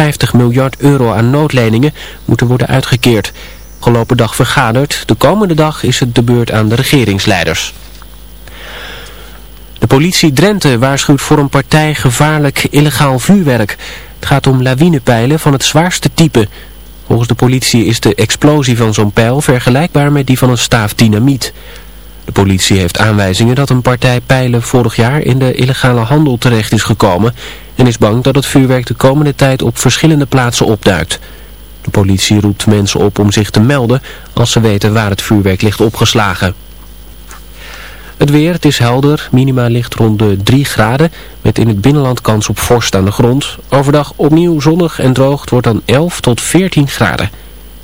250 miljard euro aan noodleningen moeten worden uitgekeerd. Gelopen dag vergaderd, de komende dag is het de beurt aan de regeringsleiders. De politie Drenthe waarschuwt voor een partij gevaarlijk illegaal vuurwerk. Het gaat om lawinepijlen van het zwaarste type. Volgens de politie is de explosie van zo'n pijl vergelijkbaar met die van een staaf dynamiet. De politie heeft aanwijzingen dat een partij pijlen vorig jaar in de illegale handel terecht is gekomen en is bang dat het vuurwerk de komende tijd op verschillende plaatsen opduikt. De politie roept mensen op om zich te melden als ze weten waar het vuurwerk ligt opgeslagen. Het weer, het is helder, minima ligt rond de 3 graden, met in het binnenland kans op vorst aan de grond. Overdag opnieuw zonnig en droog, het wordt dan 11 tot 14 graden.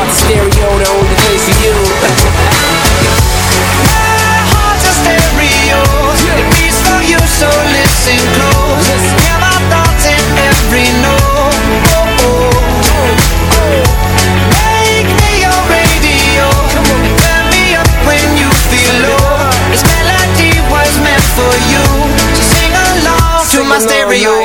heart's a stereo, the only place for you. my heart's a stereo, it beats for you, so listen close. Hear my thoughts in every note. Oh, oh. Make me your radio, turn me up when you feel low. This melody was meant for you, so sing along to my stereo.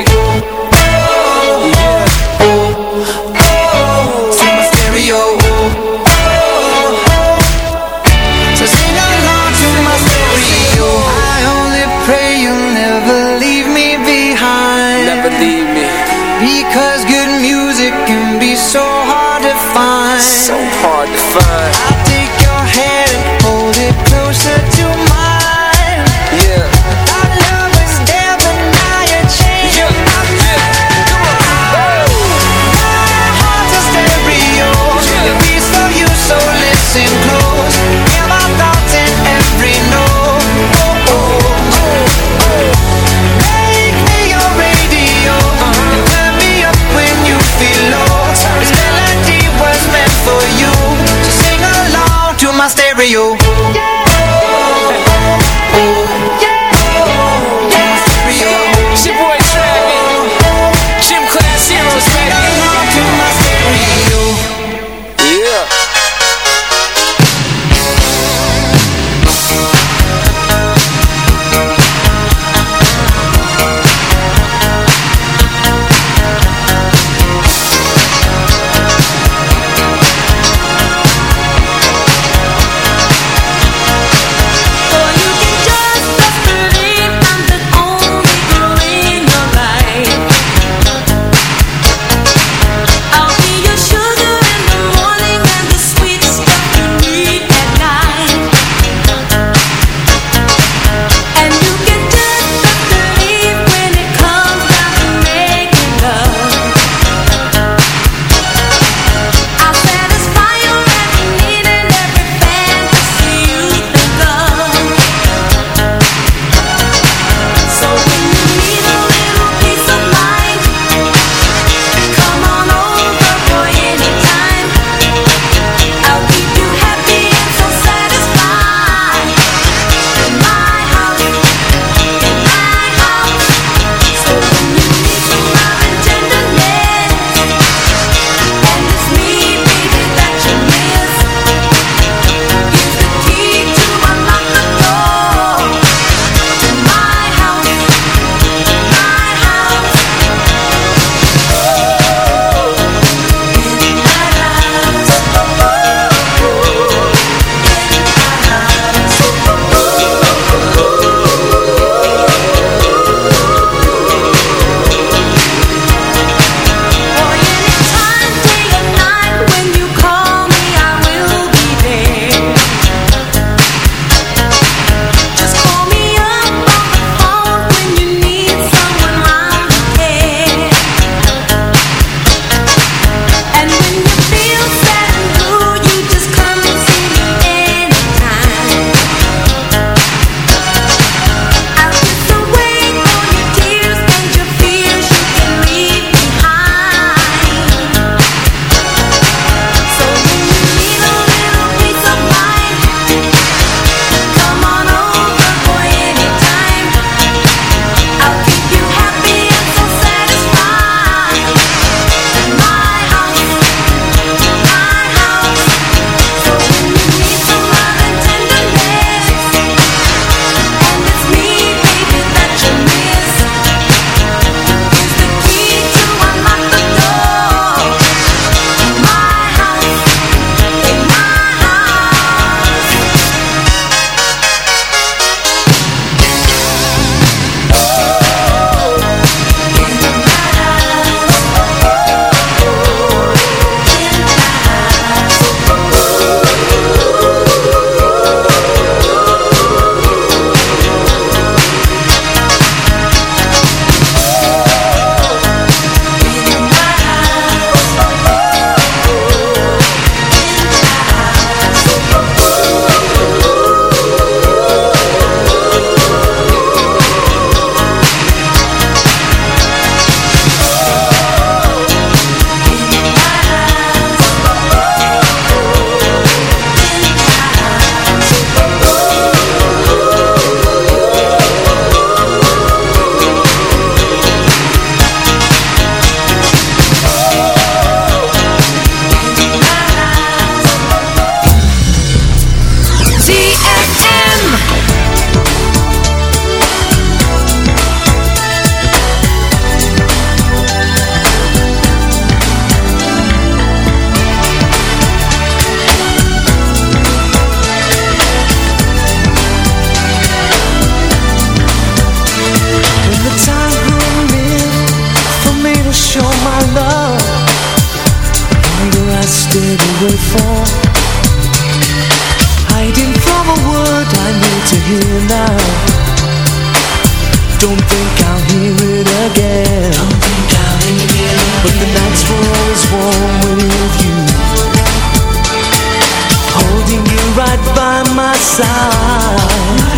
my side.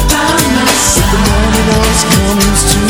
By my side. The morning always comes to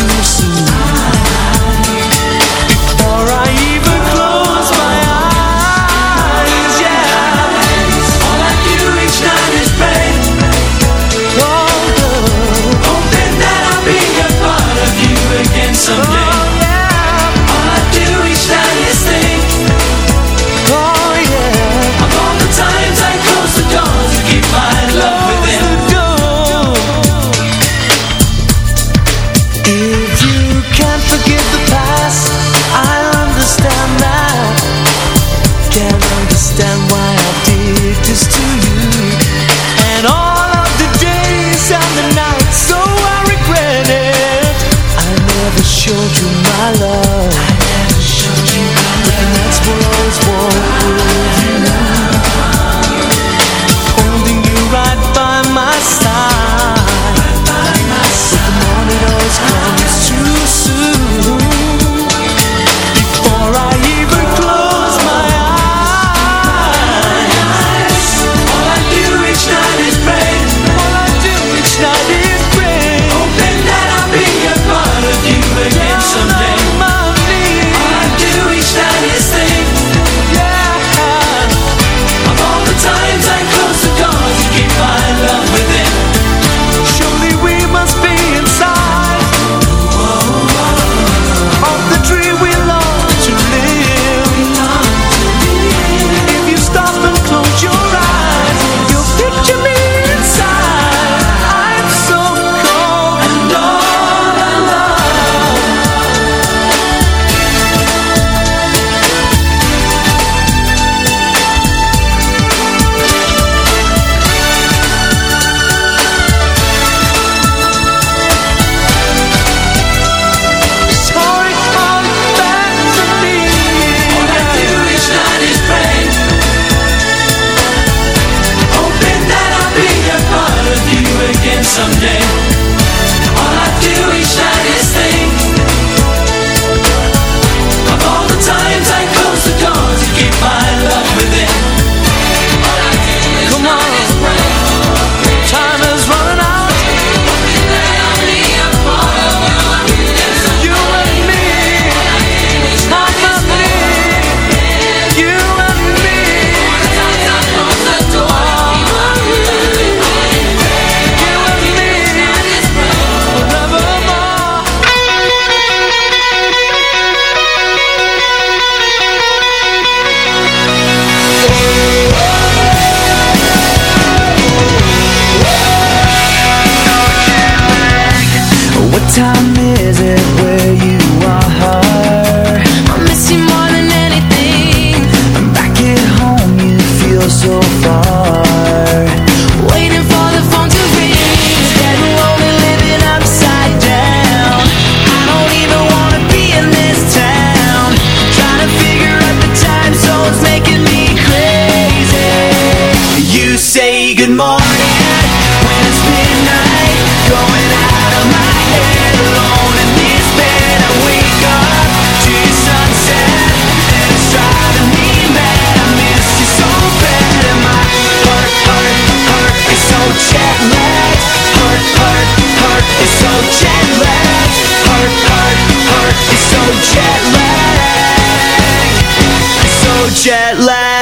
jet lag.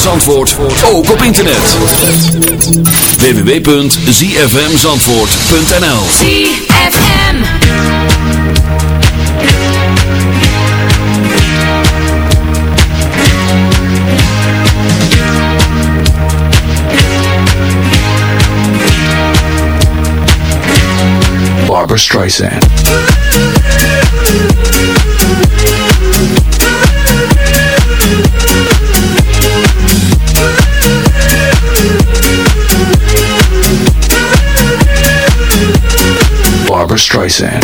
van Zandvoort ook op internet. www.zfmzandvoort.nl ZFM Barbara Streisand. Streisand.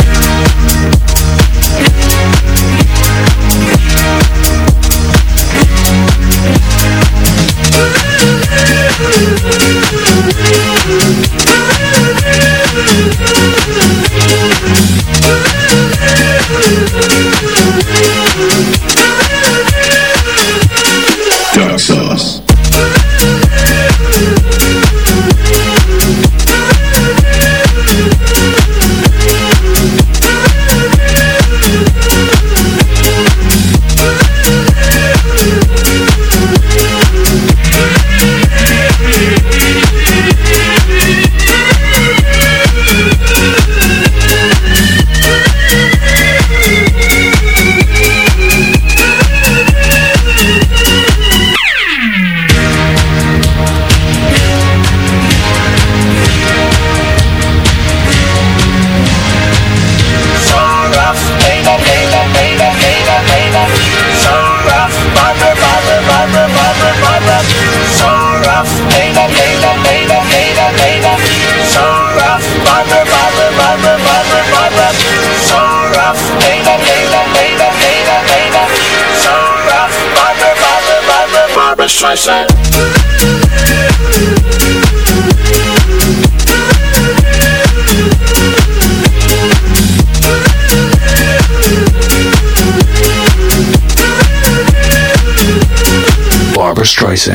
voice.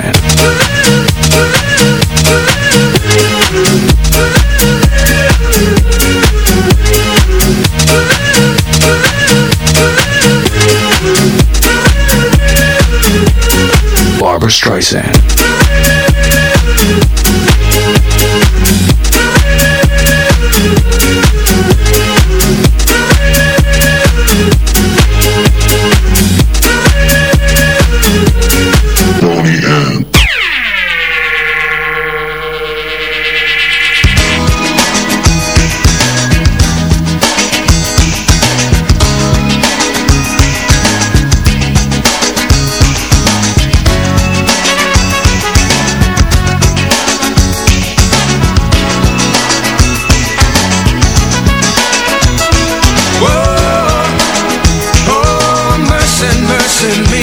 Barbara Streisand. passing me.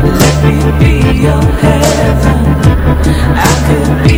Let me be your heaven. I could be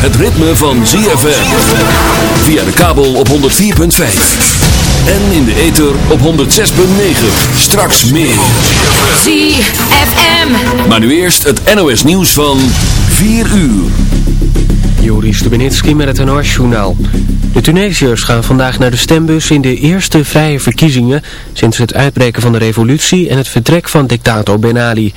het ritme van ZFM. Via de kabel op 104.5. En in de ether op 106.9. Straks meer. ZFM. Maar nu eerst het NOS nieuws van 4 uur. Joris Stubenitski met het NOS-journaal. De Tunesiërs gaan vandaag naar de stembus in de eerste vrije verkiezingen... sinds het uitbreken van de revolutie en het vertrek van dictator Ben Ali.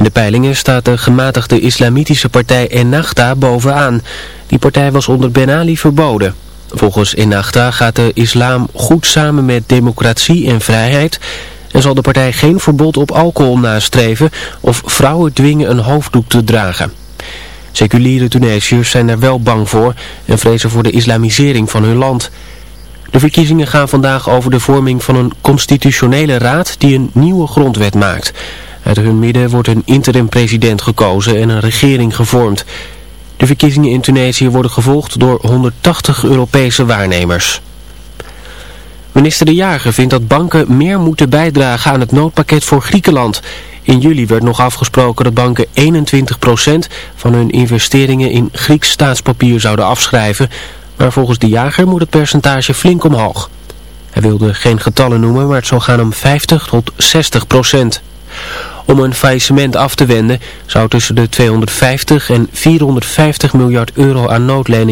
In de peilingen staat de gematigde islamitische partij Ennahda bovenaan. Die partij was onder Ben Ali verboden. Volgens Ennahda gaat de islam goed samen met democratie en vrijheid... en zal de partij geen verbod op alcohol nastreven... of vrouwen dwingen een hoofddoek te dragen. Seculiere Tunesiërs zijn er wel bang voor en vrezen voor de islamisering van hun land. De verkiezingen gaan vandaag over de vorming van een constitutionele raad die een nieuwe grondwet maakt. Uit hun midden wordt een interim-president gekozen en een regering gevormd. De verkiezingen in Tunesië worden gevolgd door 180 Europese waarnemers. Minister De Jager vindt dat banken meer moeten bijdragen aan het noodpakket voor Griekenland. In juli werd nog afgesproken dat banken 21% van hun investeringen in Grieks staatspapier zouden afschrijven. Maar volgens De Jager moet het percentage flink omhoog. Hij wilde geen getallen noemen, maar het zou gaan om 50 tot 60 procent. Om een faillissement af te wenden zou tussen de 250 en 450 miljard euro aan noodleningen